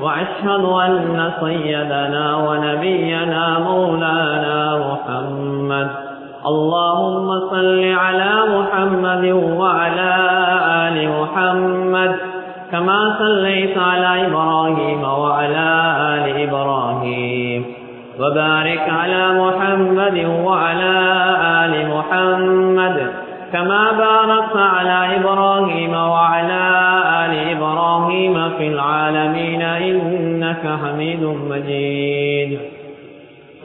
وأشهد أن سيدنا ونبينا مولانا محمد. اللهم صل على محمد وعلى آل محمد. كما صليت على إبراهيم وعلى آل إبراهيم. وبارك على محمد وعلى آل محمد. كما باركت على إبراهيم وعلى آل إبراهيم في العالمين إنك حميد مجيد.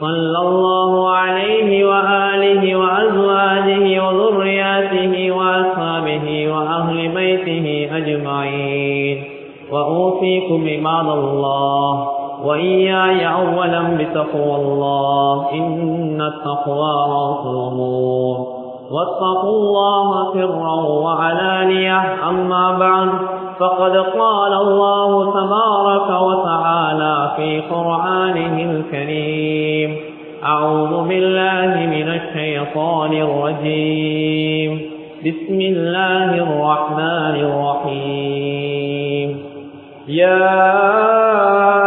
صلى الله عليه وآله وأزواجه وذرياته وأصحابه وأهل بيته أجمعين. وأوصيكم عباد الله وإياي أولا بتقوى الله. إن التقوى رأس الأمور واتقوا الله سرا وعلانية. أما بعد فقد قال الله تبارك وتعالى في قرآنه الكريم. أعوذ بالله من الشيطان الرجيم. بسم الله الرحمن الرحيم. يا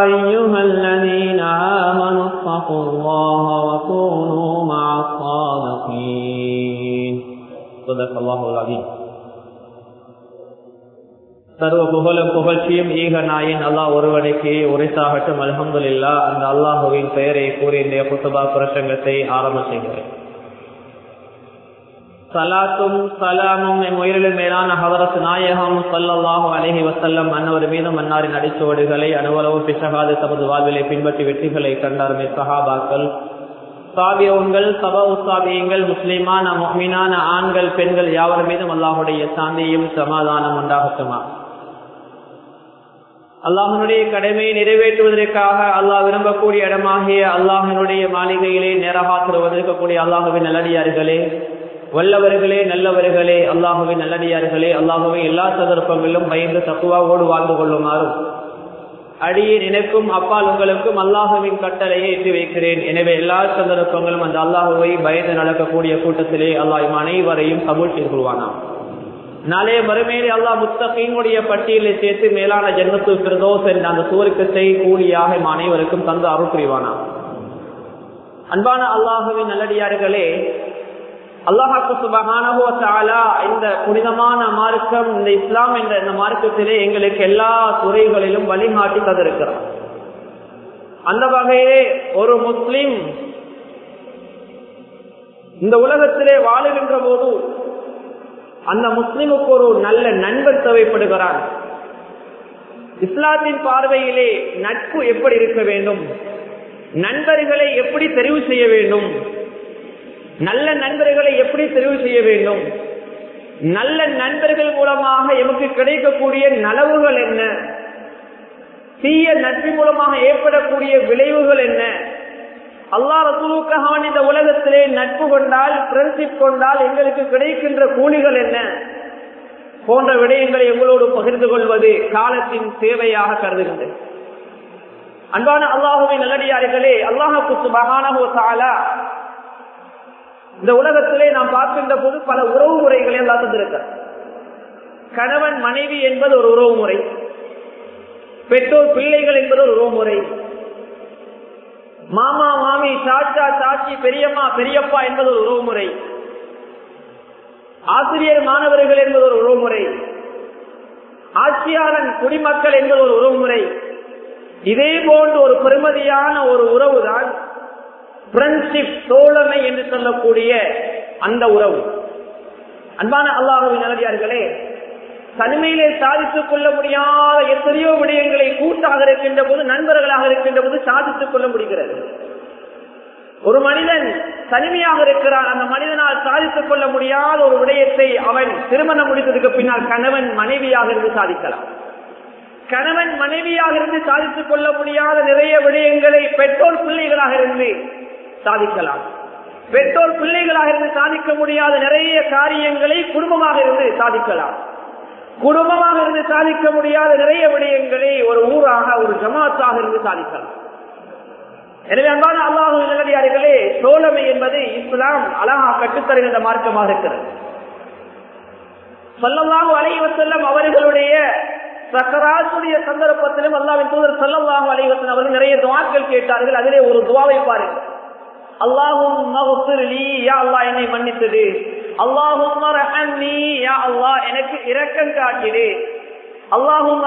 أيها الذين آمنوا اتقوا الله وكونوا مع الصادقين. صدق الله العظيم. சர்வ புகழ புகழ்ச்சியும் ஈக நாயின் அல்லாஹ் ஒருவனுக்கு உரைசாகட்டும் அலமதுல்லா அந்த அல்லாஹுவின் பெயரை கூறி இந்த புத்தபா பிரசங்கத்தை ஆரம்ப செய்கிறேன். சலாத்தும் சலாமும் என் உயிரிலும் மேலான ஹவரத் நாயகம் சல்லல்லாஹு அலஹி வசல்லம் அன்னவர் மீதும் அன்னாரின் அடிச்சுவடுகளை அனுவலவும் பிசகாது தமது வாழ்விலை பின்பற்றி வெற்றிகளை கண்டார்மே சஹாபாக்கள். சாபியவங்கள் சபா உசாபியங்கள் முஸ்லிமான மீனான ஆண்கள் பெண்கள் யாவர் மீதும் அல்லாஹுடைய சாந்தியும் சமாதானம் உண்டாகட்டுமா? அல்லாஹனுடைய கடமையை நிறைவேற்றுவதற்காக அல்லாஹ் விரும்பக்கூடிய இடமாகிய அல்லாஹனுடைய மாளிகையிலே நேரகாத்திருவதற்கக்கூடிய அல்லாஹுவின் நல்லடியார்களே வல்லவர்களே நல்லவர்களே அல்லாஹுவின் நல்லடியார்களே அல்லாஹுவை எல்லா சந்தர்ப்பங்களிலும் பயந்து தக்குவாவோடு வாழ்ந்து கொள்ளுமாறும் அடியே நினைக்கும் அப்பால் உங்களுக்கும் அல்லாஹுவின் கட்டளையை ஏற்றி வைக்கிறேன். எனவே எல்லா சந்தர்ப்பங்களும் அந்த அல்லாஹுவை பயந்து நடக்கக்கூடிய கூட்டத்திலே அல்லாஹ் அனைவரையும் கபூல் செய்து கொள்வானாம். நாளே மறுமையிலே அல்லாஹ் முத்தகையினுடைய பட்டியலை சேர்த்து மேலான ஜன்னத்து பிரதோஸ் என்ற அந்த சுவர்க்கத்தை கூலியாக அனைவருக்கும் தந்து அருள் புரிவானாம் அன்பான அல்லாஹுவின் நல்லடியார்களே அல்லாஹாக்கு சுபகானா இந்த புனிதமான மார்க்கம் இந்த இஸ்லாம் என்ற இந்த மார்க்கத்திலே எங்களுக்கு எல்லா துறைகளிலும் வழிகாட்டி தந்திருக்கிறார். அந்த வகையிலே ஒரு முஸ்லிம் இந்த உலகத்திலே வாழுகின்ற போது அந்த முஸ்லிமுக்கு ஒரு நல்ல நண்பர் தேவைப்படுகிறார். இஸ்லாத்தின் பார்வையிலே நட்பு எப்படி இருக்க வேண்டும்? நண்பர்களை எப்படி தெரிவு செய்ய வேண்டும்? நல்ல நண்பர்களை எப்படி தெரிவு செய்ய வேண்டும்? நல்ல நண்பர்கள் மூலமாக எமக்கு கிடைக்கக்கூடிய நலவுகள் என்ன? தீய நட்பு மூலமாக ஏற்படக்கூடிய விளைவுகள் என்ன? அல்லா ரசூலுக்காக இந்த உலகத்திலே நட்பு கொண்டால் ஃப்ரெண்ட்ஷிப் கொண்டால் எங்களுக்கு கிடைக்கின்ற கூலிகள் என்ன? போன்ற விடயங்களை எங்களோடு பகிர்ந்து கொள்வது காலத்தின் தேவையாக கருதுகின்றது. அன்பான அல்லாஹுவின் நல்லடியார்களே அல்லாஹுக்கு சாலா இந்த உலகத்திலே நாம் பார்க்கின்ற போது பல உறவு முறைகளை எல்லாம் தந்திருக்க கணவன் மனைவி என்பது ஒரு உறவு முறை பெற்றோர் பிள்ளைகள் என்பது ஒரு உறவு முறை மாமா மாமி சாச்சா சாச்சி பெரியம்மா பெரியப்பா என்பது ஒரு உறவு முறை ஆசிரியர் மாணவர்கள் என்பது ஒரு உறவு முறை ஆட்சியாளன் குடிமக்கள் என்பது ஒரு உறவு முறை இதே போன்று ஒரு பெருமதியான ஒரு உறவுதான் ஃப்ரெண்ட்ஷிப் தோழமை என்று சொல்லக்கூடிய அந்த உறவு. அன்பான அல்லாஹுவின் நல்லடியார்களே தனிமையிலே சாதித்துக் கொள்ள முடியாத எத்தனையோ விடயங்களை கூட்டாக இருக்கின்ற போது நண்பர்களாக இருக்கின்ற போது சாதித்துக் கொள்ள முடிகிறது. ஒரு மனிதன் தனிமையாக இருக்கிறான். அந்த மனிதனால் சாதித்துக் கொள்ள முடியாத ஒரு விடயத்தை அவன் திருமணம் முடித்ததுக்கு பின்னால் கணவன் மனைவியாக இருந்து சாதிக்கலாம். கணவன் மனைவியாக இருந்து சாதித்துக் கொள்ள முடியாத நிறைய விடயங்களை பெற்றோர் பிள்ளைகளாக இருந்து சாதிக்கலாம். பெற்றோர் பிள்ளைகளாக இருந்து சாதிக்க முடியாத நிறைய காரியங்களை குடும்பமாக இருந்து சாதிக்கலாம். குடும்பமாக இருந்து சாதிக்க முடியாத நிறைய விடயங்களை ஒரு ஊராக ஒரு ஜமாத்தாக இருந்து சாதிக்கலாம். எனவே அன்பான அல்லாஹு நல்லடியார்களே தோழமை என்பது இஸ்லாம் அழகா கட்டுத்தருகின்ற மார்க்கமாக இருக்கிறது. சொல்லல்லாஹு அலைவசல்லம் அவர்களுடைய சக்கராசுடைய சந்தர்ப்பத்திலும் அல்லாவின் தூதர் சொல்லல்லாஹு அலைவசன் அவர்கள் நிறைய துவாக்கள் கேட்டார்கள். அதிலே ஒரு துவாவை பாருங்கள். அல்லாஹும் என்னை மன்னித்தது. அல்லாஹும் எனக்கு இரக்கம் காட்டிடு. அல்லாஹும்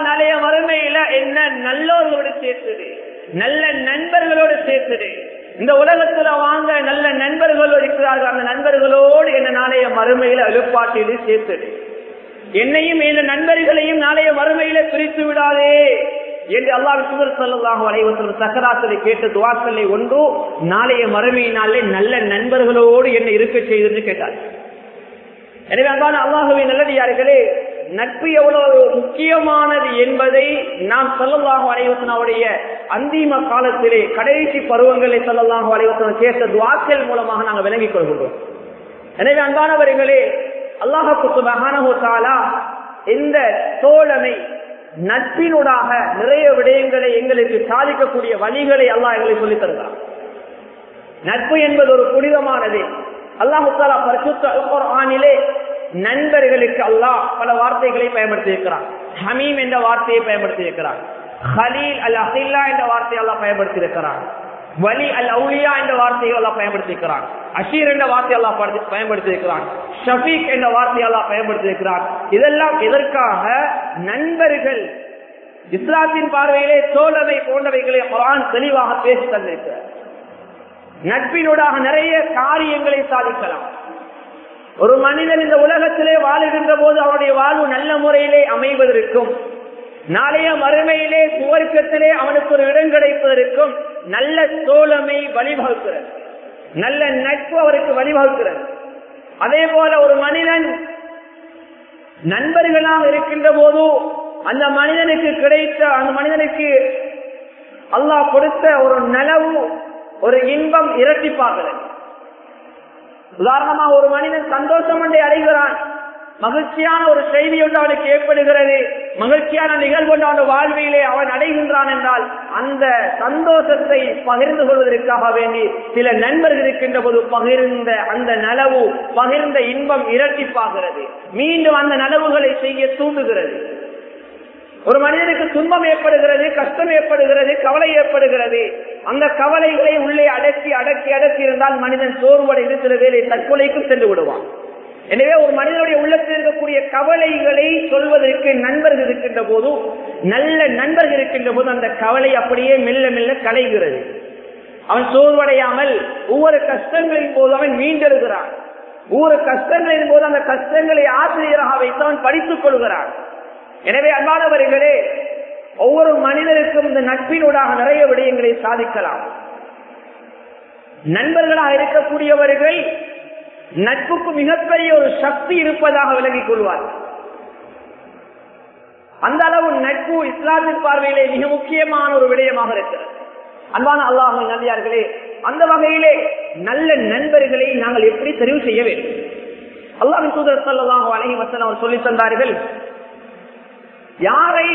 நாளைய என்ன நல்லோர்களோடு சேர்த்துடு. நல்ல நண்பர்களோடு சேர்த்துடு. இந்த உலகத்துல வாங்க நல்ல நண்பர்கள் இருக்கிறார்கள். அந்த நண்பர்களோடு என்ன நாளைய மறுமையில எழுப்பாட்டிடு சேர்த்துடு. என்னையும் இந்த நண்பர்களையும் நாளைய மறுமையில பிரித்து விடாதே. என்று அல்லாஹ் சுவர் சல்லாஹு அலைவசம் சக்கராத்திரை கேட்ட துவாசலை ஒன்று நாளைய மறுமையினாலே நல்ல நண்பர்களோடு என்ன இருக்க செய்து கேட்டார். எனவே அன்பான அல்லாஹுவை நல்லடியார்களே நட்பு எவ்வளவு முக்கியமானது என்பதை நாம் சொல்லலாக அலைவசனாவுடைய அந்திம காலத்திலே கடைசி பருவங்களை சொல்லலாக அலைவசனம் கேட்ட துவாக்கள் மூலமாக நாங்கள் விளங்கிக் கொள்கின்றோம். எனவே அன்பானவர்களே அல்லாஹு தாலா இந்த தோழமை நட்பினூடாக நிறைய விடயங்களை எங்களுக்கு சாதிக்கக்கூடிய வழிகளை அல்லாஹ் எங்களை சொல்லித் தருகிறார். நட்பு என்பது ஒரு புனிதமானது. அல்லாஹுத்தாலா பரிசுத்த ஆணிலே நண்பர்களுக்கு அல்லாஹ் பல வார்த்தைகளை பயன்படுத்தி இருக்கிறான் ஹமீம் என்ற வார்த்தையை பயன்படுத்தி இருக்கிறான் ஹலீல் அல் அஹில்லா என்ற வார்த்தையை எல்லாம் பயன்படுத்தி இருக்கிறான் வலி அல் அவுலியா என்ற வார்த்தையை எல்லாம் பயன்படுத்தி அஷீர் என்ற வார்த்தை எல்லாம் பயன்படுத்தி இருக்கிறான் ஷபீக் என்ற வார்த்தை எல்லாம் பயன்படுத்தி இதெல்லாம் எதற்காக? நண்பர்கள். இஸ்லாத்தின் பார்வையிலே தோழமை போன்றவைகளை குரான் தெளிவாக பேசி தந்திருக்கிறார். நட்பினூடாக நிறைய காரியங்களை சாதிக்கலாம். ஒரு மனிதன் இந்த உலகத்திலே வாழுகின்ற போது அவனுடைய வாழ்வு நல்ல முறையிலே அமைவதற்கும் நாளைய மறுமையிலே சுவர்க்கத்திலே அவனுக்கு ஒரு இடம் கிடைப்பதற்கும் நல்ல தோழமை வழிவகுக்கிறது. நல்ல நட்பு அவருக்கு வழிவகுக்கிறது. அதே போல ஒரு மனிதன் நண்பர்களாக இருக்கின்ற போது அந்த மனிதனுக்கு கிடைத்த அந்த மனிதனுக்கு அல்லாஹ் கொடுத்த ஒரு நனவு ஒரு இன்பம் இரட்டிப்பாகிறது. உதாரணமாக ஒரு மனிதன் சந்தோஷம் ஒன்றை அடைகிறான். மகிழ்ச்சியான ஒரு செய்தி ஒன்று அவனுக்கு ஏற்படுகிறது. மகிழ்ச்சியான நிகழ்வு ஒன்று அவன் வாழ்வியிலே அவன் அடைகின்றான் என்றால் அந்த சந்தோஷத்தை பகிர்ந்து கொள்வதற்காக வேண்டி சில நண்பர்கள் இருக்கின்ற போது பகிர்ந்த அந்த நலவு பகிர்ந்த இன்பம் இரட்டிப்பாகிறது. மீண்டும் அந்த நலவுகளை செய்ய தூண்டுகிறது. ஒரு மனிதனுக்கு துன்பம் ஏற்படுகிறது கஷ்டம் ஏற்படுகிறது கவலை ஏற்படுகிறது. அந்த கவலைகளை உள்ளே அடக்கி அடக்கி அடக்கி இருந்தால் மனிதன் சோர்வடைந்து சில வேலை தற்கொலைக்கும் சென்று விடுவான். எனவே ஒரு மனிதனுடைய உள்ளத்தில் இருக்கக்கூடிய கவலைகளை சொல்வதற்கு நண்பர்கள் இருக்கின்ற போது நல்ல நண்பர்கள் இருக்கின்ற போது அந்த கவலை அப்படியே மெல்ல மெல்ல கலைகிறது. அவன் சோர்வடையாமல் ஒவ்வொரு கஷ்டங்களின் போது அவன் மீண்டெழுகிறான். ஒவ்வொரு கஷ்டங்களின் போது அந்த கஷ்டங்களை ஆசிரியராக வைத்து அவன் படித்துக் கொள்கிறான். எனவே அன்பானவர்களே ஒவ்வொரு மனிதருக்கும் இந்த நட்பினூடாக நிறைய விடயங்களை சாதிக்கலாம். நண்பர்களாக இருக்கக்கூடியவர்கள் நட்புக்கு மிகப்பெரிய ஒரு சக்தி இருப்பதாக விளங்கிக் கொள்வார். அந்த அளவு நட்பு இஸ்லாமின் பார்வையிலே மிக முக்கியமான ஒரு விடயமாக இருக்கிறது. அன்பான அல்லாஹ் நல்லியார்களே அந்த வகையிலே நல்ல நண்பர்களை நாங்கள் எப்படி தெரிவு செய்ய வேண்டும்? அல்லாஹின் தூதர் சல்லாஹு அலஹி வசன் அவர் சொல்லி தந்தார்கள் யாரை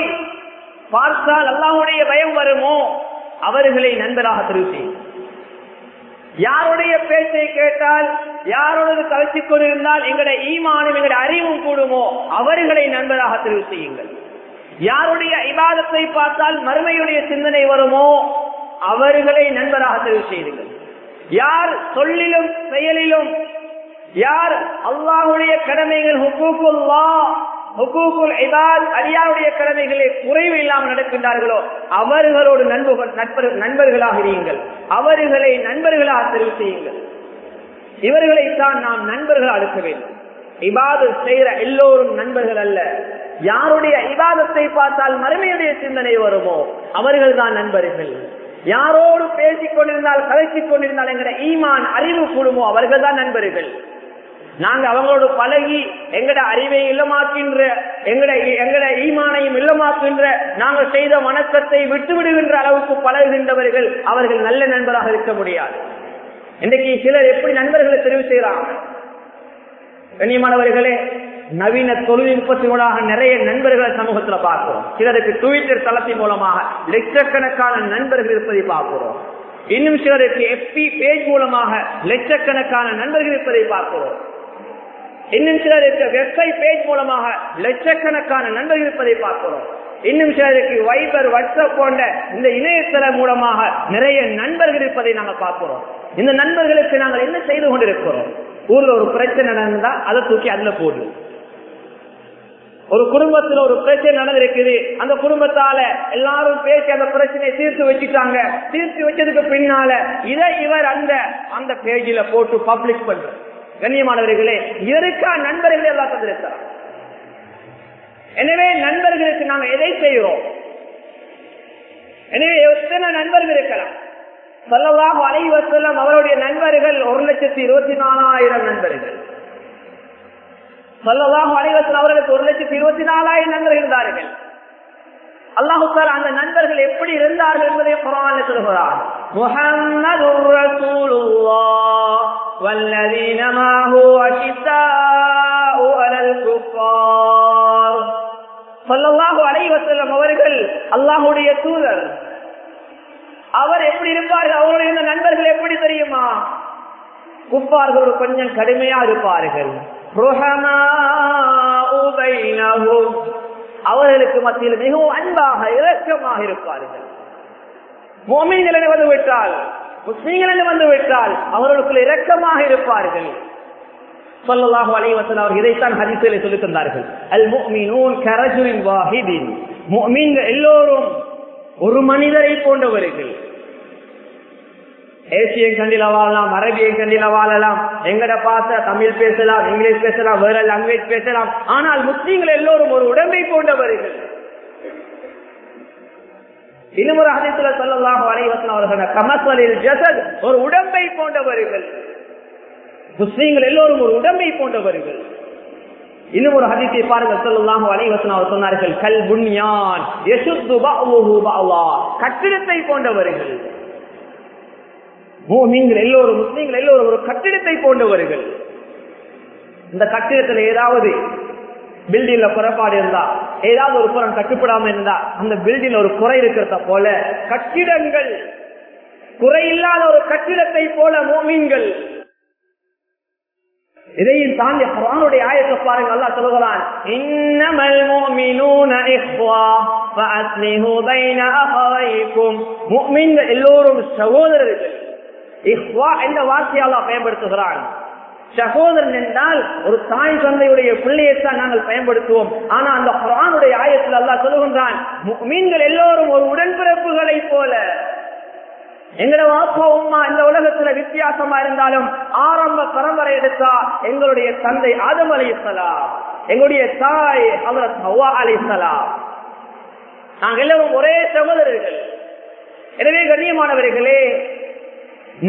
பார்த்தால் அல்லாஹுடைய பயம் வருமோ அவர்களை நண்பராக தெரிவு செய்யும் யாருடைய பேச்சை கேட்டால் யாரோடு கழித்துக் கொண்டிருந்தால் எங்களுடைய ஈமானும் எங்களுடைய அறிவும் கூடுமோ அவர்களை நண்பராக தெரிவு செய்யுங்கள். யாருடைய இவாதத்தை பார்த்தால் மறுமையுடைய சிந்தனை வருமோ அவர்களை நண்பராக தெரிவு செய்யுங்கள். யார் சொல்லிலும் செயலிலும் யார் அல்லாஹுடைய கடமைகள் ஹுக்கூக்குல்லா அடியாருடைய கடமைகளை குறைவு இல்லாமல் நடக்கின்றார்களோ அவர்களோடு நண்பர்கள் நண்பர்களாக இருங்கள். அவர்களை நண்பர்களாக தெரிவு செய்யுங்கள். இவர்களைத்தான் நாம் நண்பர்கள் அடுக்க வேண்டும். இபாது செய்கிற எல்லோரும் நண்பர்கள் அல்ல. யாருடைய இபாதத்தை பார்த்தால் மறுமையுடைய சிந்தனை வருமோ அவர்கள் தான் நண்பர்கள். யாரோடு பேசிக் கொண்டிருந்தால் கலைச்சிக் கொண்டிருந்தால் என்கிற ஈமான் அறிவு கூடுமோ அவர்கள் தான் நண்பர்கள். நாங்க அவங்களோட பழகி எங்கட அறிவை இல்லமாக்கின்ற எங்கட எங்கட ஈமானையும் இல்லமாக்கின்ற நாங்கள் செய்த வணக்கத்தை விட்டு விடுகின்ற அளவுக்கு பழகுகின்றவர்கள் அவர்கள் நல்ல நண்பராக இருக்க முடியாது. இன்றைக்கு சிலர் எப்படி நண்பர்களை தெரிவு செய்யறாங்க கண்ணியமானவர்களே நவீன தொழில்நுட்பத்தினூடாக நிறைய நண்பர்களை சமூகத்துல பார்க்கிறோம். சிலருக்கு ட்விட்டர் தளத்தின் மூலமாக லட்சக்கணக்கான நண்பர்கள் இருப்பதை பார்க்கிறோம். இன்னும் சிலருக்கு எஃபி பேஜ் மூலமாக லட்சக்கணக்கான நண்பர்கள் இருப்பதை பார்க்கிறோம். இன்னும் சிலருக்கு வெப்சைட் பேஜ் மூலமாக லட்சக்கணக்கான நண்பர்கள் இருப்பதை பார்க்கிறோம். இன்னும் சிலருக்கு வைபர் வாட்ஸ்அப் போன்ற இந்த இணையதள மூலமாக நிறைய நண்பர்கள் இருப்பதை நாங்கள் பார்க்கிறோம். இந்த நண்பர்களுக்கு நாங்கள் என்ன செய்து கொண்டிருக்கிறோம்? ஊர்ல ஒரு பிரச்சனை நடந்தா அதை தூக்கி அதுல போடு. ஒரு குடும்பத்துல ஒரு பிரச்சனை நடந்திருக்குது. அந்த குடும்பத்தால எல்லாரும் பேசி அந்த பிரச்சனையை தீர்த்து வச்சுட்டாங்க. தீர்த்து வச்சதுக்கு பின்னால இதை இவர் அந்த அந்த பேஜில போட்டு பப்ளிக் பண்ற கண்ணியமானவர்களே இதற்கா நண்பர்கள் எல்லாம் தந்திருக்கிறார். எனவே நண்பர்களுக்கு நாங்க எதை செய்கிறோம்? எனவே எத்தனை நண்பர்கள் இருக்கலாம்? சொல்லவாக அனைவசல்லம் அவருடைய நண்பர்கள் ஒரு லட்சத்தி இருபத்தி நாலாயிரம் நண்பர்கள். சொல்லலாம் அனைவசல் அவர்களுக்கு ஒரு லட்சத்தி இருபத்தி நாலாயிரம் நண்பர்கள் இருந்தார்கள். அல்லாஹு அந்த நண்பர்கள் எப்படி இருந்தார்கள் என்பதை குரான் சொல்கிறார் முஹம்மது والذين معه أشداء على الكفار சொல்லல்லாஹு அலைஹி வஸல்லம் அவர்கள் அல்லாஹ்வுடைய தூதர் அவர் எப்படி இருப்பார்கள் அவருடைய இந்த நண்பர்கள் எப்படி தெரியுமா குப்பார்கள் கொஞ்சம் கடுமையா இருப்பார்கள் அவர்களுக்கு மத்தியில் மிகவும் அன்பாக இரக்கமாக இருப்பார்கள் மோமீன்கள் வந்து விட்டால் முஸ்லீம்கள் வந்து விட்டால் அவர்களுக்குள் இரக்கமாக இருப்பார்கள். சொல்லலாக அலைவசன் அவர் இதைத்தான் ஹரிசிலை சொல்லித் தந்தார்கள். அல் முஃமினூன் கரஜுலின் வாஹிதின். முஃமின்கள் எல்லோரும் ஒரு மனிதரை போன்றவர்கள். ஏசியன் கண்டில வாழலாம் அரபியன் கண்டில வாழலாம் எங்கட பார்த்த தமிழ் பேசலாம் இங்கிலீஷ் பேசலாம் வேற லாங்குவேஜ் பேசலாம். ஆனால் முஸ்லீம்கள் எல்லோரும் ஒரு உடம்பை போன்றவர்கள். இன்னும் ஒரு அதித்துல சொல்லலாம் அனைவசன் அவர்கள் கமசலில் ஜசத் ஒரு உடம்பை போன்றவர்கள். முஸ்லீம்கள் எல்லோரும் ஒரு உடம்பை போன்றவர்கள். இன்னும் ஒரு ஹதீஸை பாருங்கள் சொல்லலாம் அனைவசன் அவர் சொன்னார்கள் கல் புண்ணியான் கட்டிடத்தை போன்றவர்கள். மூமிங்கள் எல்லோரும் முஸ்லீம்கள் எல்லோரும் ஒரு கட்டிடத்தை போன்றவர்கள். இந்த கட்டிடத்தில் ஏதாவது பில்டிங்ல குறைபாடு இருந்தா ஏதாவது ஒரு புறம் கட்டுப்படாம இருந்தா அந்த பில்டிங்ல ஒரு குறை இருக்கிறத போல கட்டிடங்கள் குறையில்லாத ஒரு கட்டிடத்தை போல மோமீன்கள். இதையும் தாண்டி குரானுடைய ஆயத்தை பாருங்க அல்லா சொல்லுகிறான் இன்னமல் முஃமினூன இஹ்வா ஃபஅஸ்லிஹு பைன அஹவைக்கும். முஃமின்கள் எல்லோரும் சகோதரர்கள். இஹ்வா என்ற வார்த்தையால பயன்படுத்துகிறான். சகோதரன் என்றால் ஒரு தாய் தந்தையுடைய பிள்ளையைத்தான் நாங்கள் பயன்படுத்துவோம். ஆனா அந்த குரானுடைய ஆயத்தில் அல்லா சொல்லுகின்றான் மீன்கள் எல்லோரும் ஒரு உடன்பிறப்புகளை போல. எங்களோட வாப்பா உமா இந்த உலகத்துல வித்தியாசமா இருந்தாலும் ஆரம்ப பரம்பரை எடுத்தா எங்களுடைய தந்தை ஆதம் அலிசலாம் எங்களுடைய தாய் அவர் ஹவா அலிசலாம் நாங்கள் எல்லோரும் ஒரே சகோதரர்கள். எனவே கண்ணியமானவர்களே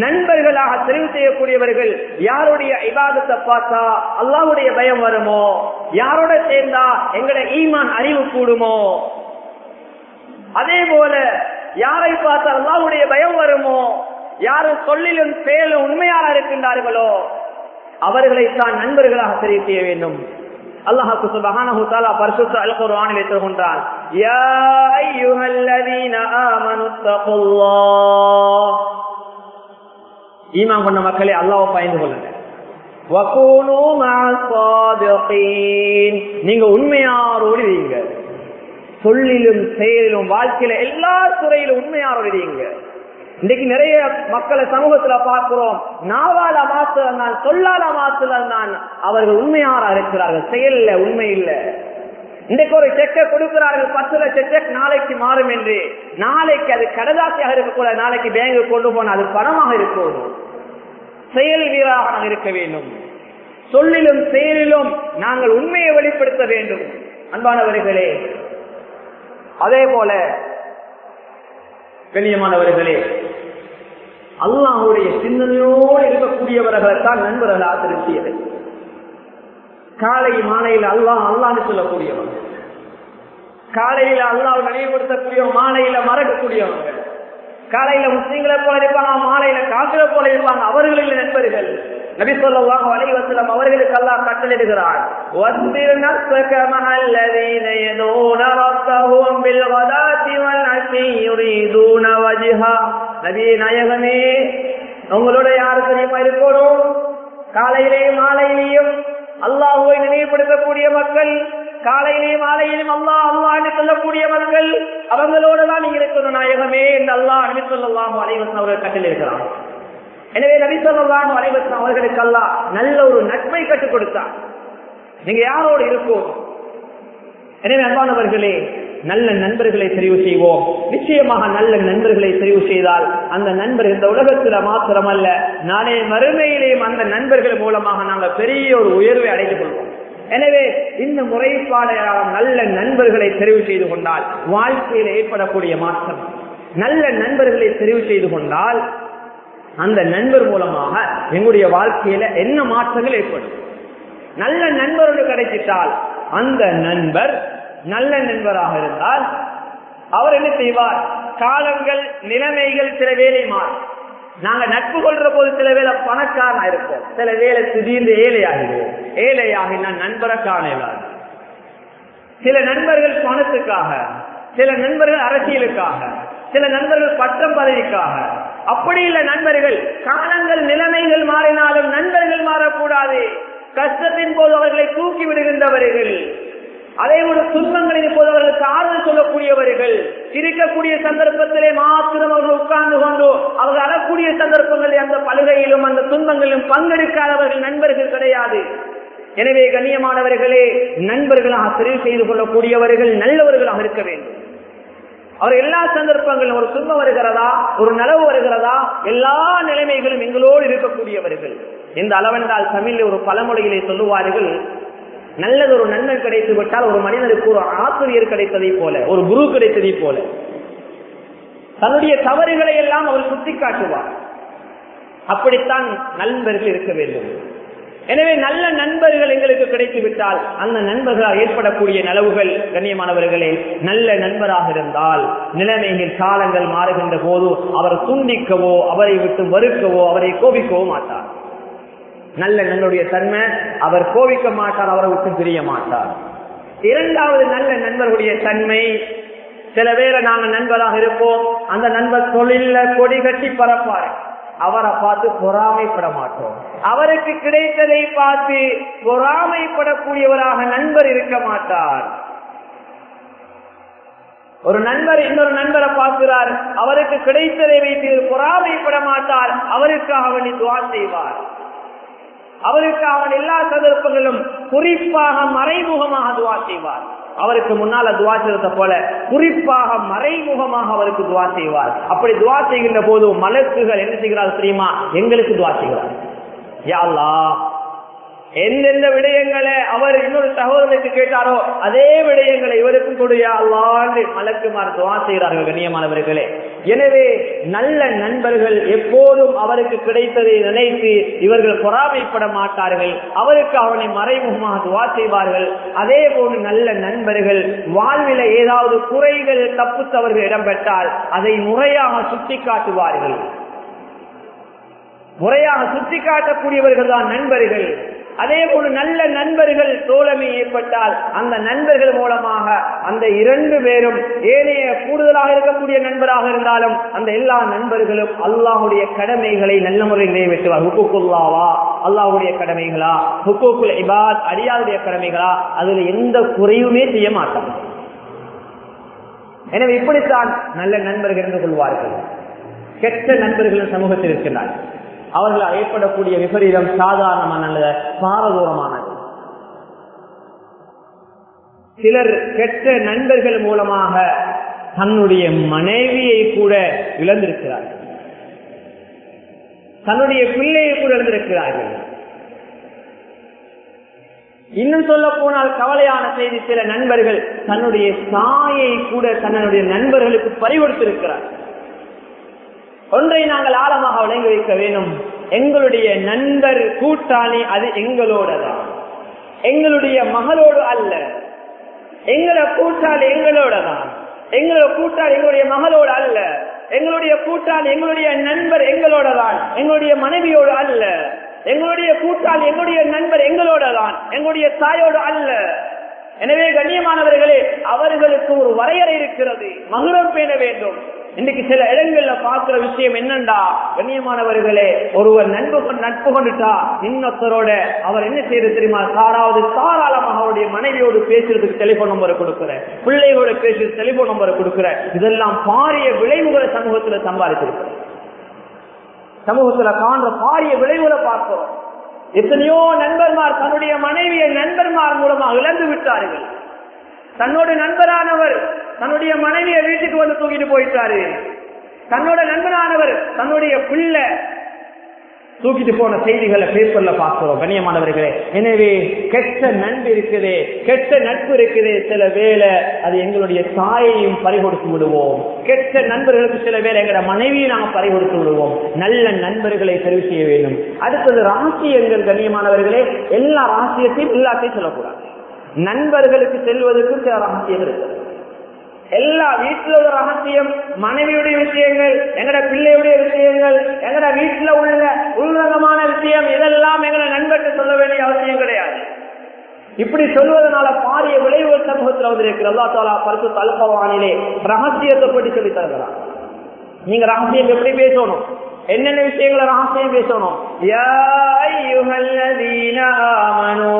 நண்பர்களாக தெரிவு செய்யக்கூடியவர்கள் யாருடைய இபாதத்தை பார்த்தா அல்லாவுடைய பயம் வருமோ? யாரோட சேர்ந்தா எங்கட ஈமான் அறிவு கூடுமோ? அதே போல யாரை பார்த்தா அல்லாவுடைய பயம் வருமோ? யாரு சொல்லிலும் செயலும் உண்மையாக இருக்கின்றார்களோ? அவர்களைத்தான் நண்பர்களாக தெரிவு செய்ய வேண்டும். அல்லாஹுக்கு சுபஹானஹு தஆலா பரிசுத்த அல் குர்ஆனில் சொல்கின்றான் யா அய்யுஹல்லதீன ஆமனு தகுல்லாஹ் ஈமான் கொண்ட மக்களே அல்லாவை பயந்து கொள்ளுங்க. நீங்க உண்மையாரோடு இருங்க. சொல்லிலும் செயலிலும் வாழ்க்கையில எல்லா துறையிலும் உண்மையாரோடு இருங்க. இன்னைக்கு நிறைய மக்களை சமூகத்துல பார்க்கிறோம். நாவால மாத்தல் தான் சொல்லால மாத்தல் தான் அவர்கள் உண்மையாரா இருக்கிறார்கள். செயல்ல உண்மை இல்லை. இன்றைக்கு ஒரு செக்கை கொடுக்கிறார்கள் பத்து லட்சம் செக் நாளைக்கு மாறும் என்று. நாளைக்கு அது கடதாசியாக இருக்கக்கூடாது நாளைக்கு பேங்கு கொண்டு போன அது பணமாக இருக்கணும் செயல் வீராக நாம் இருக்க வேண்டும். சொல்லிலும் செயலிலும் நாங்கள் உண்மையை வெளிப்படுத்த வேண்டும். அன்பானவர்களே அதே போல கண்ணியமானவர்களே அல்லாஹுடைய சிந்தனையோடு இருக்கக்கூடியவர்களைத்தான் நண்பர்களாக திருத்தியது காலை மாலையில் அல்லாஹ் அல்லான்னு சொல்லக்கூடியவங்க காலையில அல்லாஹ் நினைவுபடுத்தக்கூடியவங்க மாலையில மறக்கக்கூடியவங்க காலையில முஸ்லீம்களை போல இருப்பாங்க மாலையில காசுகளை போல இருப்பாங்க. அவர்களில் நண்பர்கள். நபி சொல்லுவாங்க வலை வசலம் அவர்களுக்கு எல்லாம் கட்டளிடுகிறார் வஸ்பிர் நபி நாயகமே உங்களோட யாரு தெரியுமா இருக்கணும்? காலையிலேயும் மாலையிலேயும் அல்லாஹுவை நினைவுபடுத்தக்கூடிய மக்கள் காலையிலேயும் மாலையிலும் அல்லா அல்லாஹ் என்று சொல்லக்கூடிய மக்கள் அவங்களோட தான் இருக்கணும் நாயகமே என்று அல்லா நபி சொல்லாஹு அலைவசன் அவர்கள் கட்டில் எனவே நபி சொல்லாஹு அலைவசன் அவர்களுக்கு நல்ல ஒரு நட்பை கற்றுக் கொடுத்தார். நீங்க யாரோடு இருக்கும்? எனவே அன்பானவர்களே நல்ல நண்பர்களை தெரிவு செய்வோம். நிச்சயமாக நல்ல நண்பர்களை தெரிவு செய்தால் அந்த நண்பர் இந்த உலகத்துல மாத்திரமல்ல நானே மறுமையிலேயும் அந்த நண்பர்கள் மூலமாக நாங்கள் பெரிய ஒரு உயர்வை அடைந்து கொள்வோம். எனவே இந்த முறைப்பாடையாக நல்ல நண்பர்களை தெரிவு செய்து கொண்டால் வாழ்க்கையில் ஏற்படக்கூடிய மாற்றம். நல்ல நண்பர்களை தெரிவு செய்து கொண்டால் அந்த நண்பர் மூலமாக எங்களுடைய வாழ்க்கையில என்ன மாற்றங்கள் ஏற்படும்? நல்ல நண்பர்கள் கிடைச்சிட்டால் அந்த நண்பர் நல்ல நண்பராக இருந்தால் அவர் என்ன செய்வார்? காலங்கள் நிலைமைகள் சில வேலை மாறும். நாங்க நட்பு கொள்ற போது சில வேலை பணக்காரனா இருப்போம். சில வேலை திடீர்னு ஏழையாக நான் நண்பரை காணலாம் சில நண்பர்கள் பணத்துக்காக சில நண்பர்கள் அரசியலுக்காக சில நண்பர்கள் பட்டம் பதவிக்காக. அப்படி இல்ல நண்பர்கள் காலங்கள் நிலைமைகள் மாறினாலும் நண்பர்கள் மாறக்கூடாது. கஷ்டத்தின் போது அவர்களை தூக்கி விடுகின்றவர்கள். அதே ஒரு துன்பங்களின் போது அவர்கள் ஆறுதல் சொல்லக்கூடியவர்கள். இருக்கக்கூடிய சந்தர்ப்பத்திலே மாத்திரம் அவர்கள் உட்கார்ந்து கொண்டு அவர்கள் அறக்கூடிய சந்தர்ப்பங்களில் அந்த பழுகையிலும் அந்த துன்பங்களிலும் பங்கெடுக்காதவர்கள் நண்பர்கள் கிடையாது. எனவே கண்ணியமானவர்களே நண்பர்களாக தெரிவு செய்து கொள்ளக்கூடியவர்கள் நல்லவர்களாக இருக்க வேண்டும். அவர் எல்லா சந்தர்ப்பங்களும் ஒரு துன்பம் வருகிறதா ஒரு நலவு வருகிறதா எல்லா நிலைமைகளும் எங்களோடு இருக்கக்கூடியவர்கள். இந்த அளவென்றால் தமிழில் ஒரு பழமொழியிலே சொல்லுவார்கள் நல்லது ஒரு நன்மை கிடைத்து விட்டால் ஒரு மனிதனுக்கு ஒரு ஆசிரியர் கிடைத்ததை போல ஒரு குரு கிடைத்ததை போல. தன்னுடைய தவறுகளை எல்லாம் அவர் சுட்டி காட்டுவார் அப்படித்தான் நண்பர்கள் இருக்க வேண்டும். எனவே நல்ல நண்பர்கள் எங்களுக்கு கிடைத்து விட்டால் அந்த நண்பர்களால் ஏற்படக்கூடிய நலவுகள் கண்ணியமானவர்களே நல்ல நண்பராக இருந்தால் நிலைமையில் காலங்கள் மாறுகின்ற போது அவர் துண்டிக்கவோ அவரை விட்டு மறுக்கவோ அவரை கோபிக்கவோ மாட்டார். நல்ல நண்பருடைய தன்மை அவர் கோபிக்க மாட்டார் அவரை விட்டு பிரிய மாட்டார். இரண்டாவது நல்ல நண்பர்களுடைய தன்மை சில பேரை நாங்கள் நண்பராக இருப்போம் அந்த நண்பர் தொழில கொடி கட்டி பரப்பாரு அவரை பார்த்து பொறாமைப்பட மாட்டோம் அவருக்கு கிடைத்ததை பார்த்து பொறாமைப்படக்கூடியவராக நண்பர் இருக்க மாட்டார். ஒரு நண்பர் இன்னொரு நண்பரை பார்க்கிறார். அவருக்கு கிடைத்ததை வைத்து பொறாமைப்பட மாட்டார். அவருக்காக வேண்டி துவா செய்வார். அவருக்கு அவன் எல்லா சந்தர்ப்பங்களும் குறிப்பாக மறைமுகமாக துவா செய்வார். அவருக்கு முன்னால துவா செய்வத போல குறிப்பாக மறைமுகமாக அவருக்கு துவா செய்வார். அப்படி துவா செய்கின்ற போது மலக்குகள் என்ன செய்கிறார் தெரியுமா? எங்களுக்கு துவா செய்கிறார் யாழ்லா எந்தெந்த விடயங்களை அவர் இன்னொரு சகோதரனுக்கு கேட்டாரோ அதே விடயங்களை இவருக்கும் கொடுயா அல்லாண்டு மலக்குமார் துவா செய்கிறார்கள் கண்ணியமானவர்களே. எனவே நல்ல நண்பர்கள் எப்போதும் அவருக்கு கிடைத்ததை நினைத்து இவர்கள் பொறாமைப்பட மாட்டார்கள். அவருக்கு அவனை மறைமுகமாக துவா செய்வார்கள். அதே போன்று நல்ல நண்பர்கள் வாழ்வில ஏதாவது குறைகள் தப்பு தவறுகள் இடம்பெற்றால் அதை முறையாக சுட்டி காட்டுவார்கள் முறையாக சுட்டி காட்டக்கூடியவர்கள் தான் நண்பர்கள். அதே போல நல்ல நண்பர்கள் தோழமை ஏற்பட்டால் அந்த நண்பர்கள் மூலமாக அந்த இரண்டு பேரும் ஏனைய கூடுதலாக இருக்கக்கூடிய நண்பராக இருந்தாலும் அந்த எல்லா நண்பர்களும் அல்லாஹுடைய கடமைகளை நல்ல முறையில் நிறைவேற்றுவார் ஹுக்குல்லாவா அல்லாஹுடைய கடமைகளா? ஹுக்குல் இபாத் அடியாருடைய கடமைகளா? அதுல எந்த குறையுமே செய்ய மாட்டாங்க. எனவே இப்படித்தான் நல்ல நண்பர்கள் என்று கொள்வார்கள் கெட்ட நண்பர்கள் சமூகத்தில் இருக்கிறார்கள் அவர்களால் ஏற்படக்கூடிய விபரீதம் சாதாரணமானது பாரதூரமானது. சிலர் கெட்ட நண்பர்கள் மூலமாக தன்னுடைய மனைவியை கூட இழந்திருக்கிறார்கள். தன்னுடைய பிள்ளையை கூட இழந்திருக்கிறார்கள். இன்னும் சொல்ல போனால் கவலையான செய்தி சில நண்பர்கள் தன்னுடைய தாயை கூட தன்னுடைய நண்பர்களுக்கு பறிகொடுத்திருக்கிறார் ஒன்றை நாங்கள் ஆழமாக விளங்கி வைக்க வேண்டும். எங்களுடைய நண்பர் கூட்டாளி அது எங்களோடதான் எங்களுடைய மகளோடு அல்ல. எங்களை கூட்டாளி எங்களோட தான் எங்களோட கூட்டாளி எங்களுடைய மகளோடு அல்ல. எங்களுடைய கூட்டாளி எங்களுடைய நண்பர் எங்களோட தான் எங்களுடைய மனைவியோடு அல்ல. எங்களுடைய கூட்டாளி எங்களுடைய நண்பர் எங்களோட தான் எங்களுடைய தாயோடு அல்ல. எனவே கண்ணியமானவர்களே அவர்களுக்கு ஒரு வரையறை இருக்கிறது. மகுரம் பேண வேண்டும். இன்னைக்கு சில இடங்கள்ல பாக்குற விஷயம் என்னண்டா? கண்ணியமானவர்களே ஒருவர் நண்பு நட்பு கொண்டுட்டா இன்னொருத்தரோட அவர் என்ன செய்யறது தெரியுமா? சாராவது தாராளமாக அவருடைய மனைவியோடு பேசுறதுக்கு டெலிபோன் நம்பரை கொடுக்குற பிள்ளைகளோட பேசுறது டெலிபோன் நம்பரை கொடுக்குற இதெல்லாம் பாரிய விளைவுகளை சமூகத்துல சம்பாதிச்சிருக்கிற சமூகத்துல காண்ற பாரிய விளைவுகளை பார்க்கிறோம். எத்தனையோ நண்பர்மார் தன்னுடைய மனைவியை நண்பர்மார் மூலமாக இழந்து விட்டார்கள். தன்னோட நண்பரானவர் தன்னுடைய மனைவியை வீட்டுக்கு வந்து தூக்கிட்டு போயிட்டாரு. தன்னோட நண்பரானவர் தன்னுடைய பிள்ளை தூக்கிட்டு போன செய்திகளை பேப்பர்ல பார்க்கிறோம். கண்ணியமானவர்களே எனவே கெட்ட நண்பு இருக்குது கெட்ட நட்பு இருக்குது. சில வேளை அது எங்களுடைய தாயையும் பறிகொடுத்து விடுவோம். கெட்ட நண்பர்களுக்கு சில வேலை எங்களோட மனைவியை நாம பறிகொடுத்து விடுவோம். நல்ல நண்பர்களை தெரிவு செய்ய வேண்டும். அடுத்தது ராசியங்கள் கண்ணியமானவர்களே எல்லா ராசியத்தையும் எல்லாத்தையும் சொல்லக்கூடாது. நண்பர்களுக்கு செல்வதற்கு சில ரகசியம் இருக்குது எல்லா வீட்டுல ஒரு ரகசியம் மனைவியுடைய விஷயங்கள் எங்கட பிள்ளையுடைய விஷயங்கள் எங்கட வீட்டுல உள்ள உள்ரங்கமான விஷயம் இதெல்லாம் எங்களை நண்பர்கிட்ட சொல்ல வேண்டிய அவசியம் கிடையாது. இப்படி சொல்வதனால பாரிய விளைவுகள் சமூகத்தில் வந்திருக்கு அல்லா தாலா பரிசு தலப்பவானிலே ரகசியத்தை பற்றி சொல்லி தருகிறார். நீங்க ரகசியம் எப்படி பேசணும்? என்னென்ன விஷயங்களை ரகசியம் பேசணும் யா அய்யுஹல்லதீன ஆமனூ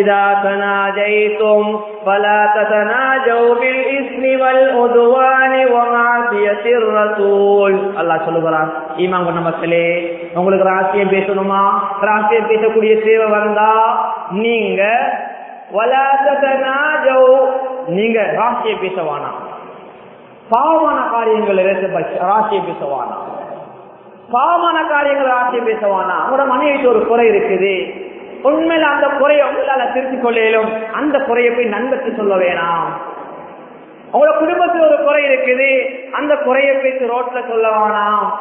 இதா தனாஜைதும் فلا تتناجوا بالإثم والعدوان ومعصية الرسول அல்லாஹ் சொல்லுகிறான் ஈமான் கொண்ட மக்களே உங்களுக்கு ரகசியம் பேசணுமா ரகசியம் பேசக்கூடிய தேவை வந்தா நீங்க ولا تتناجوا நீங்க ரகசியம் பேச வேணாம் பாவமான காரியங்கள் ராசியை பேசவானா பாவமான காரியங்கள் ஆட்சி பேசுவானா? உங்களோட மனைவிக்கு ஒரு குறை இருக்குது. உண்மையில அந்த குறையை உங்களால திருத்திக் கொள்ளையிலும் அந்த குறையை போய் நண்பத்து சொல்ல வேணாம். உங்களோட குடும்பத்தில் ஒரு குறை இருக்குது. அந்த குறையை போய் ரோட்ல சொல்ல வேணாம்.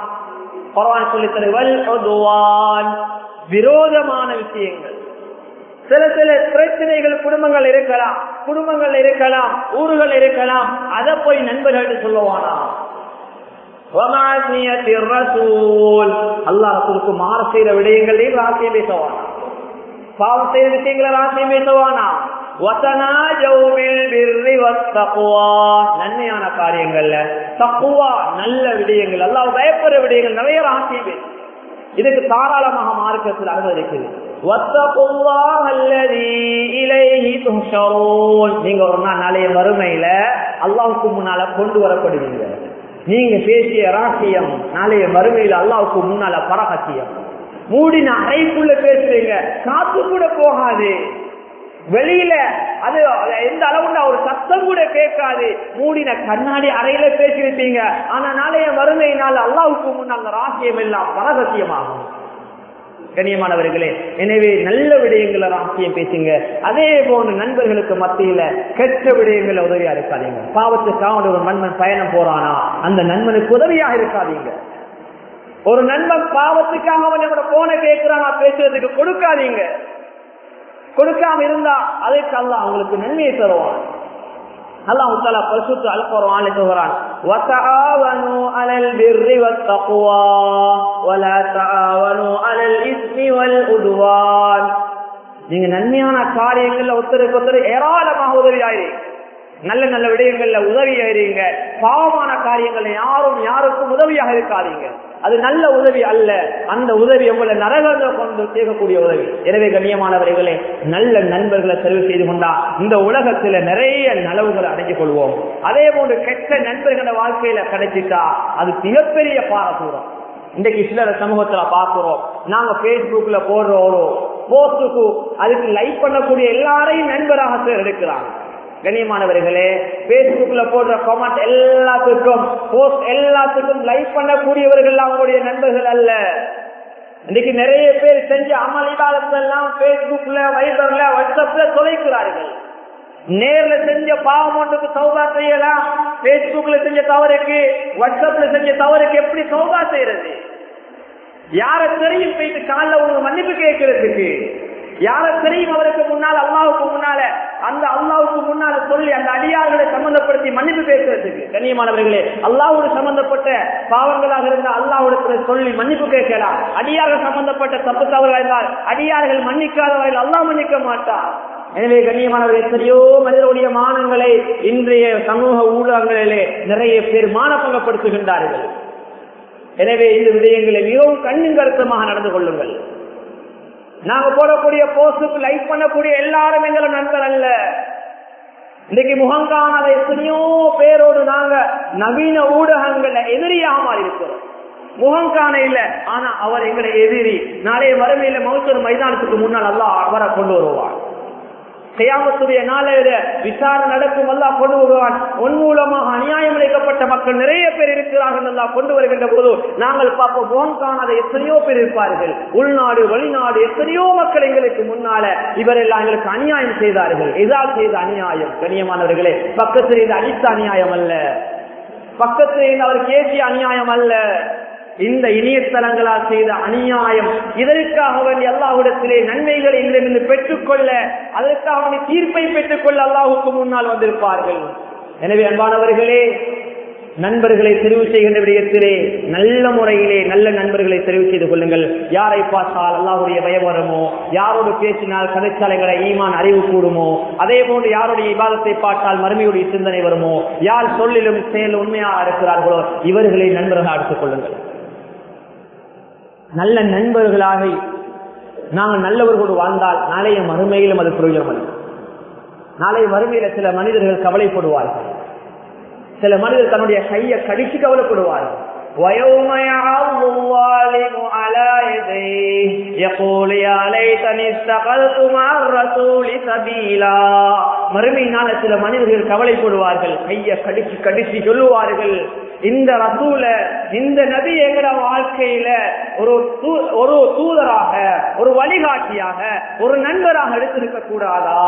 பரவான் சொல்லி தருவல் விரோதமான விஷயங்கள். சில சில பிரச்சனைகள் குடும்பங்கள் இருக்கலாம். குடும்பங்கள் இருக்கலாம் ஊர்கள் இருக்கலாம். அதை போய் நண்பர்கள் சொல்லுவானா அல்லாஹுக்கு மாற செய்யற விடயங்களையும் ராசியம் பேசுவானா? பாவம் செய்த விஷயங்களை ராசியம் பேசுவானா? நன்மையான காரியங்கள்ல. தக்குவா நல்ல விடயங்கள். அல்லாஹ் பயப்படுற விடயங்கள் நிறைய ராசியம் பேசும் இதுக்கு தாராளமாக மார்க்கத்தில் அனுமதிக்குது நீங்க ஒரு நாள் நாளைய வறுமையில அல்லாவுக்கு முன்னால கொண்டு வரப்படுவீங்க. நீங்க பேசிய ராசியம் நாளைய வறுமையில் அல்லாவுக்கு முன்னால பரகசியம். மூடின அறைக்குள்ள பேசுறீங்க காத்து கூட போகாது. வெளியில அது எந்த அளவுல ஒரு சத்தம் கூட கேட்காது. மூடின கண்ணாடி அறையில பேசியிருப்பீங்க. ஆனா நாளைய வறுமையினால் அல்லாவுக்கு முன்னால் அந்த ராசியம் எல்லாம் பரகசியமாகும். கண்ணியமானவர்களே எனவே நல்ல விடயங்களை ராசியம் பேசுங்க. அதே போன்று நண்பர்களுக்கு மத்தியில கெட்ட விடயங்களை உதவியா இருக்காதீங்க. பாவத்துக்காக ஒரு நண்பன் பயணம் போறானா அந்த நண்பனுக்கு உதவியாக இருக்காதீங்க. ஒரு நண்பன் பாவத்துக்காக அவனோட போன கேட்கிறானா பேசுறதுக்கு கொடுக்காதீங்க. கொடுக்காம இருந்தா அதற்கு அல்ல அவங்களுக்கு நன்மையை தருவான். அல்லாஹ் தஆலா பரிசுத்த அல் குர்ஆனில் சொல்றான் வதஆவனு அலல் பிர்ரி வத்தக்வா வலா தஆவனு அலல் இஸ்மி வல் உத்வான் நீங்க நன்மையான காரியங்கள்ல ஒருத்தருக்கு ஒருத்தர் ஏராளமாக உதவியாயிருங்க நல்ல நல்ல விடயங்கள்ல உதவியாயிருங்க பாவமான காரியங்கள்ல யாரும் யாருக்கும் உதவியாக இருக்காதீங்க. அது நல்ல உதவி அல்ல. அந்த உதவி உங்களை நரகங்களை கொண்டு சேர்க்கக்கூடிய உதவி. எனவே கண்ணியமானவர்களே நல்ல நண்பர்களை தெரிவு செய்து கொண்டா இந்த உலகத்துல நிறைய நலவுகளை அடைஞ்சு கொள்வோம். அதே போன்று கெட்ட நண்பர்கள வாழ்க்கையில கிடைச்சிட்டா அது மிகப்பெரிய பாரசூரம். இன்றைக்கு சிலர் சமூகத்துல பாக்குறோம் நாங்க பேஸ்புக்ல போடுறோம். போஸ்டுக்கு அதுக்கு லைக் பண்ணக்கூடிய எல்லாரையும் நண்பராக சிலர் எடுக்கிறாங்க கண்ணியமானவர்களே பேஸ்புக்ல போடுற கமெண்ட் எல்லாத்துக்கும் போஸ்ட் எல்லாத்துக்கும் லைக் பண்ணக்கூடியவர்கள் அவங்களுடைய நண்பர்கள் அல்ல. இன்னைக்கு நிறைய பேர் செஞ்ச அமளிகாலத்தெல்லாம் பேஸ்புக்ல வைபர்ல வாட்ஸ்அப்ல தொலைக்கிறார்கள். நேர்ல செஞ்ச பாவம் ஒன்றுக்கு சௌகா செய்யலாம். பேஸ்புக்ல செஞ்ச தவறுக்கு வாட்ஸ்அப்ல செஞ்ச தவறுக்கு எப்படி சௌகா செய்யறது? யார தெரியும் போயிட்டு காலில் உங்களுக்கு மன்னிப்பு கேட்கறதுக்கு? யார தெரியும் அவருக்கு முன்னால்? அல்லாவுக்கு முன்னால. அந்த அல்லாவுக்கு முன்னால சொல்லி அந்த அடியார்களை சம்பந்தப்படுத்தி மன்னிப்பு பேசுறதுக்கு. கண்ணியமானவர்களே அல்லாவோடு சம்பந்தப்பட்ட பாவங்களாக இருந்தால் அல்லாவுடைய சொல்லி மன்னிப்பு கேட்கலாம். அடியார்கள் சம்பந்தப்பட்ட தப்பு தவறுகள் இருந்தால் அடியார்கள் மன்னிக்காதவர்கள் அல்லாஹ் மன்னிக்க மாட்டார் எனவே கண்ணியமானவர்கள் எத்தனையோ மனிதனுடைய மானங்களை இன்றைய சமூக ஊடகங்களிலே நிறைய பேர் மானப்பங்கப்படுத்துகின்றார்கள் எனவே இந்த விடயங்களை மிகவும் கண்ணும் கருத்தமாக நடந்து கொள்ளுங்கள். நாங்க போடக்கூடிய போஸ்டுக்கு லைக் பண்ணக்கூடிய எல்லாரும் எங்களும் நண்பர் அல்ல. இன்னைக்கு முகங்காணாத எத்தனையோ பேரோடு நாங்க நவீன ஊடகங்கள்ல எதிரியாக மாறி இருக்கிறோம். முகங்கான இல்ல ஆனா அவர் எங்களை எதிரி. நாளைய வறுமையில மௌத்தர் மைதானத்துக்கு முன்னால் அல்லா அவரை கொண்டு வருவார். கையாமத்துடைய நாளையில விசாரணை நடக்கும் அல்லா கொண்டு வருவான் உன் மூலமாக அநியாயம் இழைக்கப்பட்ட மக்கள் நிறைய பேர் இருக்கிறார்கள் அல்லா கொண்டு வருகின்ற போது நாங்கள் பார்ப்போம் முகம் காணாத எத்தனையோ பேர் இருப்பார்கள் உள்நாடு வெளிநாடு எத்தனையோ மக்கள் எங்களுக்கு முன்னால இவரெல்லாம் எங்களுக்கு அநியாயம் செய்தார்கள் எதால் செய்த அநியாயம் கண்ணியமானவர்களே பக்கத்தில் இது அடித்த அநியாயம் அல்ல பக்கத்தில் இருந்து அவர் கேசிய அநியாயம் அல்ல இந்த இணையதளங்களால் செய்த அநியாயம். இதற்காக வேண்டி அல்லாஹுடத்திலே நன்மைகளை இங்கிருந்து பெற்றுக்கொள்ள அதற்காக வேண்டி தீர்ப்பை பெற்றுக்கொள்ள அல்லாஹுக்கு முன்னால் வந்திருப்பார்கள். எனவே அன்பானவர்களே நண்பர்களை தெரிவு செய்கின்ற விடயத்திலே நல்ல முறையிலே நல்ல நண்பர்களை தெரிவு செய்து கொள்ளுங்கள். யாரை பார்த்தால் அல்லாஹுடைய பயம் வருமோ யாரோடு பேசினால் கதைச்சாலைகளை ஈமான் அறிவு கூடுமோ அதே போன்று யாருடைய விவாதத்தை பார்த்தால் மறுமையுடைய சிந்தனை வருமோ யார் சொல்லிலும் செயல் உண்மையாக இருக்கிறார்களோ இவர்களை நண்பர்களாக எடுத்துக் கொள்ளுங்கள். நல்ல நண்பர்களாக நாங்கள் நல்லவர்களோடு வாழ்ந்தால் நாளைய மறுமையிலும் அது பிரயோஜனம் அல்ல நாளைய மறுமையில சில மனிதர்கள் கவலைப்படுவார்கள் சில மனிதர் தன்னுடைய கையை கடிச்சு கவலைப்படுவார்கள் ويوم يعض الظالم على يديه يقول يا ليتني اتخذت مع الرسول سبيلا மறுமையினால சில மனிதர்கள் கவலைப்படுவார்கள் கைய கடிச்சு கடிச்சு சொல்லுவார்கள் இந்த ரசூல இந்த நபி எங்கட வாழ்க்கையில ஒரு ஒரு தூதராக ஒரு வழிகாட்டியாக ஒரு நண்பராக எடுத்திருக்க கூடாதா?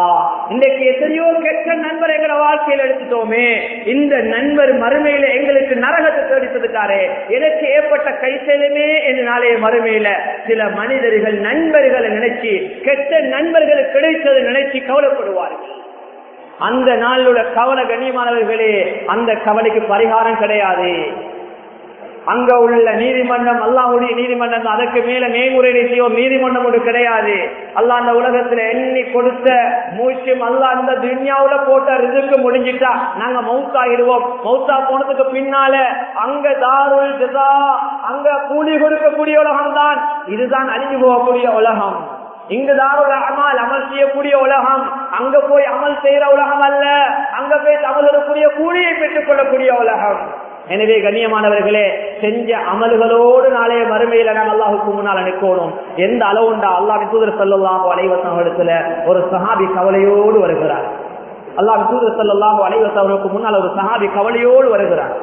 இன்றைக்கு எத்தனையோ கெட்ட நண்பர் எங்கட வாழ்க்கையில எடுத்துட்டோமே. இந்த நண்பர் மறுமையில எங்களுக்கு நரகத்தை தேடித்திருக்காரு. எனக்கு ஏற்பட்ட கைசலுமே என்று நாளைய மறுமையில. சில மனிதர்கள் நண்பர்களை நினைச்சு கெட்ட நண்பர்கள் கிடைத்ததை நினைச்சு கவலைப்படுவார்கள். அந்த நாளோட கவலை கண்ணியமானவர்களே அந்த கவலைக்கு பரிகாரம் கிடையாது. அங்க உள்ள நீதிமன்றம் அல்லாஹுடைய நீதிமன்றம் அதற்கு மேல மேமுறையீடு செய்வோம் நீதிமன்றம் ஒன்று கிடையாது. அல்லா அந்த உலகத்துல எண்ணி கொடுத்த மூச்சும் அல்லா அந்த துன்யாவுல போட்ட ரிசுக்கு முடிஞ்சிட்டா நாங்க மவுத்தாகிடுவோம் மவுத்தா போனதுக்கு பின்னால அங்க தாருள் அங்க கூலி கொடுக்கக்கூடிய உலகம் தான் இதுதான் அழிஞ்சு போகக்கூடிய உலகம். இங்கு ஒரு அமல் அமல் செய்யக்கூடிய உலகம். அங்க போய் அமல் செய்யற உலகம் அல்ல. அங்க போய் தமிழருக்குரிய கூலியை பெற்றுக் கொள்ளக்கூடிய உலகம். எனவே கண்ணியமானவர்களே செஞ்ச அமல்களோடு நாளைய மறுமையில நாம் அல்லாஹுக்கு முன்னால் அனுப்பணும். எந்த அளவுண்டா அல்லாஹ் தூதர் சல்லாஹு அலைவசம் ஒரு சஹாபி கவலையோடு வருகிறார். அல்லாஹ் தூதர் சல்லாஹு அலைவசவனுக்கு முன்னால் ஒரு சஹாபி கவலையோடு வருகிறார்.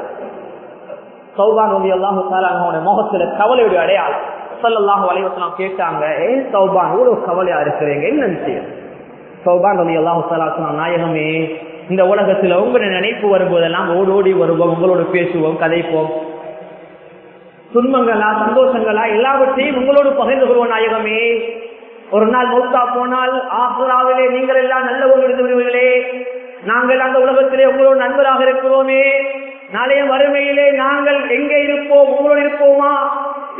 சௌபான் நபி அல்லாஹு அவனுடைய முகத்துல கவலையுடைய அடையாளம். சல்லாஹு அலைவசம் கேட்டாங்க ஏன் சௌபான் இவ்வளவு கவலையா இருக்கிறீங்க? என்ன விஷயம்? சௌபான் ரவி அல்லாஹு நாயகமே இந்த உலகத்துல உங்களுடைய நினைப்பு வரும்போதெல்லாம் ஓடி ஓடி வருவோம் உங்களோட பேசுவோம் கதைப்போம். துன்பங்களா சந்தோஷங்களா எல்லாவற்றையும் உங்களோடு பகிர்ந்து கொள்வோம் நாயகமே. ஒரு நாள் மூத்தா போனால் ஆசிராவிலே நீங்கள் எல்லாம் நல்லவங்க இருந்து விடுவீர்களே. நாங்கள் அந்த உலகத்திலே உங்களோட நண்பராக இருக்கிறோமே. நாளைய வறுமையிலே நாங்கள் எங்கே இருப்போம் உங்களோடு இருப்போமா?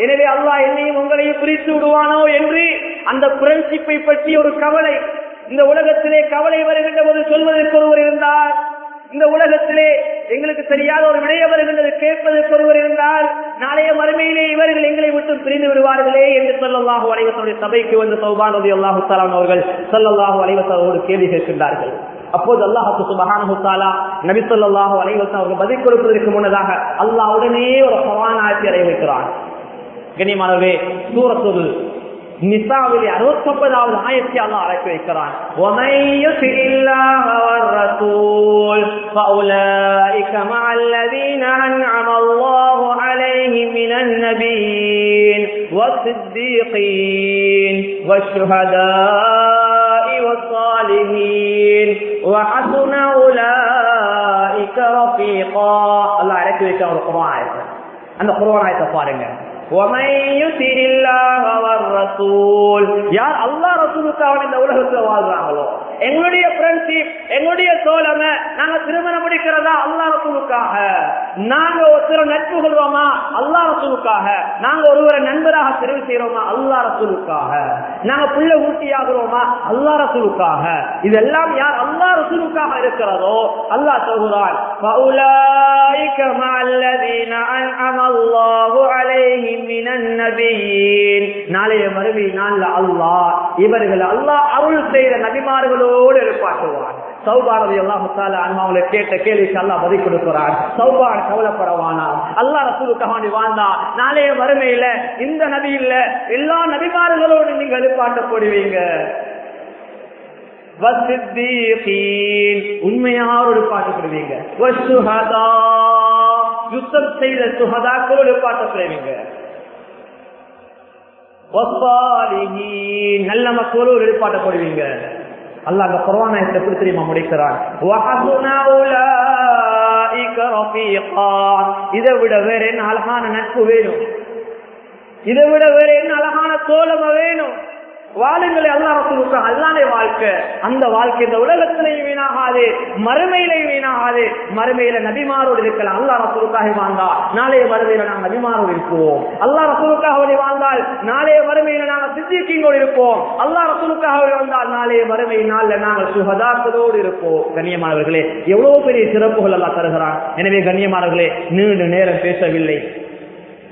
எனவே அல்லாஹ் என்னையும் உங்களையும் பிரித்து விடுவானோ என்று அந்த புரட்சிப்பை பற்றி ஒரு கவலை. இந்த உலகத்திலே கவலை வருகின்ற போது சொல்வதற்கு ஒருவர் இருந்தார் இந்த உலகத்திலே எங்களுக்கு தெரியாத ஒரு விடைய வருகின்றது கேட்பதற்கு ஒருவர் இருந்தால் நாளைய மறுமையிலே இவர்கள் எங்களை விட்டு பிரிந்து விடுவார்களே என்று சொல்லல்லாஹு அலைவசனுடைய சபைக்கு வந்து சௌபானதி அல்லாஹு சலாம் அவர்கள் சொல்லல்லாஹு அலைவசோடு கேள்வி கேட்கின்றார்கள். அப்போது அல்லாஹு சுபஹானஹுத்தாலா நபி சொல்லாஹு அலைவசம் அவர்கள் பதில் கொடுப்பதற்கு முன்னதாக அல்லாஹ் உடனே ஒரு சவானாட்சி அடைய வைக்கிறான். கண்ணியமானவே சூரத்துல் நிசாவிலே அறுபத்தி ஒன்பதாவது ஆயிரத்தி அல்லா அழைத்து வைக்கிறான் فأولئك مع الذين أنعم الله عليهم من النبيين والصديقين والشهداء والصالحين وحسن أولئك رفيقا الله عليك வைக்க ஒரு குரான் ஆயத்தை அந்த குரான் ஆயத்தை பாருங்க யார் அல்லா இந்த உலகத்துல வாழ்றாங்களோ? எங்களுடைய ஃப்ரெண்ட்ஷிப் எங்களுடைய தோழமை நாங்க திருமணம் முடிக்கிறதா அல்லா ரசூலுக்காக? நாங்க நட்பு கொள்வோமா? அல்லா ரசூலுக்காக. நாங்க ஒருவரை நண்பராக தெரிவு செய்யறோமா அல்லா ரசூலுக்காக. நாங்க புள்ள ஊட்டியாகிறோமா அல்லா ரசூலுக்காக. இதெல்லாம் யார் அல்லா ரசூலுக்காக இருக்கிறதோ? அல்லா சொல்கிறான் அன்அம அல்லாஹு அலைஹி நாளைய மறுமை நாள் அல்லாஹ் இவர்கள் அல்லாஹ் அருள் செய்த நபிமார்களோடு எழுப்பாட்டுவார் சௌபாரதி எல்லாம் அவங்களை கேட்ட கேள்விக்கு அல்லா பதில் கொடுக்கிறான் சௌபார கவலைப்படவானா? அல்லா ரசூலுக்காண்டி வாழ்ந்தா? நாளைய வறுமையில இந்த நபி இல்ல எல்லா நபிமார்களோடு நீங்க எழுப்பாட்டப்படுவீங்க உண்மையாக ஒரு பாட்டப்படுவீங்க யுத்தம் செய்த சுகதாக்களோடு பாட்டப்படுவீங்க நல்ல மக்களோடு எழுப்பாட்டப்படுவீங்க அல்ல அந்த குரவானத்தை எப்படி தெரியுமா முடிக்கிறான்? இதை விட வேற என்ன அழகான நட்பு வேணும்? இதை விட வேற என்ன அழகான தோழமை வேணும்? வாழுங்களை அல்லாரத்துக்கு அல்லாத வாழ்க்கை. அந்த வாழ்க்கை இந்த உலகத்திலையும் வீணாகாது மறுமையிலையும் வீணாகாது. மறுமையில நபிமாரோடு இருக்கலாம். அல்லா ரசூலுக்காக வாழ்ந்தா நாளைய மறுமையில நாங்கள் நபிமாரோடு இருப்போம். அல்லா ரசூலுக்காக வாழ்ந்தால் நாளைய மறுமையில நாங்கள் சித்திக்கிங்கோடு இருப்போம். அல்லா ரசூலுக்காக வாழ்ந்தால் நாளைய மறுமை நாள்ல நாங்கள் சுகதாக்கதோடு இருப்போம். கண்ணியமானவர்களே எவ்வளவு பெரிய சிறப்புகள் எல்லாம் தருகிறான். எனவே கண்ணியமானவர்களே நீண்ட நேரம் பேசவில்லை.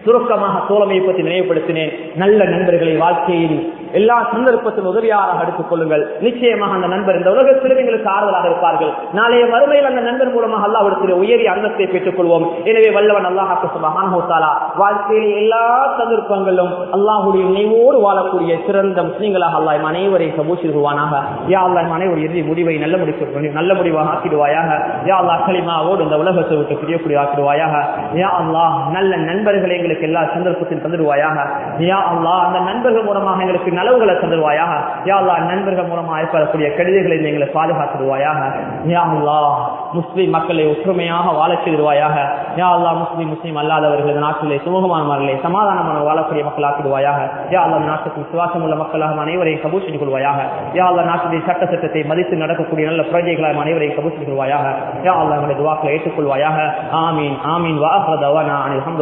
சுருக்கமாக தோழமையை பற்றி நினைவுபடுத்தினேன். நல்ல நண்பர்களை வாழ்க்கையில் எல்லா சந்தர்ப்பத்திலும் உதவியாக எடுத்துக் கொள்ளுங்கள். நிச்சயமாக அந்த நண்பர் இந்த உலகத்திலும் எங்களுக்கு ஆறுதலாக இருப்பார்கள். நாளைய மறுமையில் அந்த நண்பர் மூலமாக அல்லாவிடத்தில் உயரிய அந்தத்தை பெற்றுக் கொள்வோம் எனவே வல்லவன் அல்லாஹ் சுபஹானா வாழ்க்கையில் எல்லா சந்தர்ப்பங்களும் அல்லாஹுடைய நினைவோடு வாழக்கூடிய சிறந்த முஸ்லீம்களாக அல்லாஹ் அனைவரை சமூசிடுவானாக யா அல்லாஹ் அனைவரு இறுதி முடிவை நல்ல முடிக்க நல்ல முடிவாக ஆக்கிடுவாயாக. யா அல்லாஹ் களிமாவோடு இந்த உலகத்தை விட்டு பிரியக்கூடிய ஆக்கிடுவாயாக யா அல்லாஹ் நல்ல நண்பர்களை எங்களுக்கு எங்களுக்கு எல்லா சந்தர்ப்பத்தில் தந்துடுவாயாக. யா அல்லா அந்த நண்பர்கள் மூலமாக எங்களுக்கு நலவுகளை தந்துடுவாயாக. யா அல்லா நண்பர்கள் மூலமாக ஏற்படக்கூடிய கடிதங்களை எங்களை பாதுகாத்துடுவாயாக. யா அல்லா முஸ்லீம் மக்களை ஒற்றுமையாக வாழச் செய்திருவாயாக யா அல்லா முஸ்லீம் முஸ்லீம் அல்லாதவர்களது நாட்டிலே சுமூகமானவர்களே சமாதானமான வாழக்கூடிய மக்களாக்கிடுவாயாக. யா அல்லா நாட்டுக்கு விசுவாசம் உள்ள மக்களாக அனைவரையும் கபூர் செய்து கொள்வாயாக. யா அல்லா நாட்டுடைய சட்ட சட்டத்தை மதித்து நடக்கக்கூடிய நல்ல பிரஜைகளாக அனைவரையும் கபூர் செய்து கொள்வாயாக. யா அல்லா எங்களுடைய துவாக்களை ஏற்றுக்கொள்வாயாக. ஆமீன் ஆமீன். வாஹ் அனில்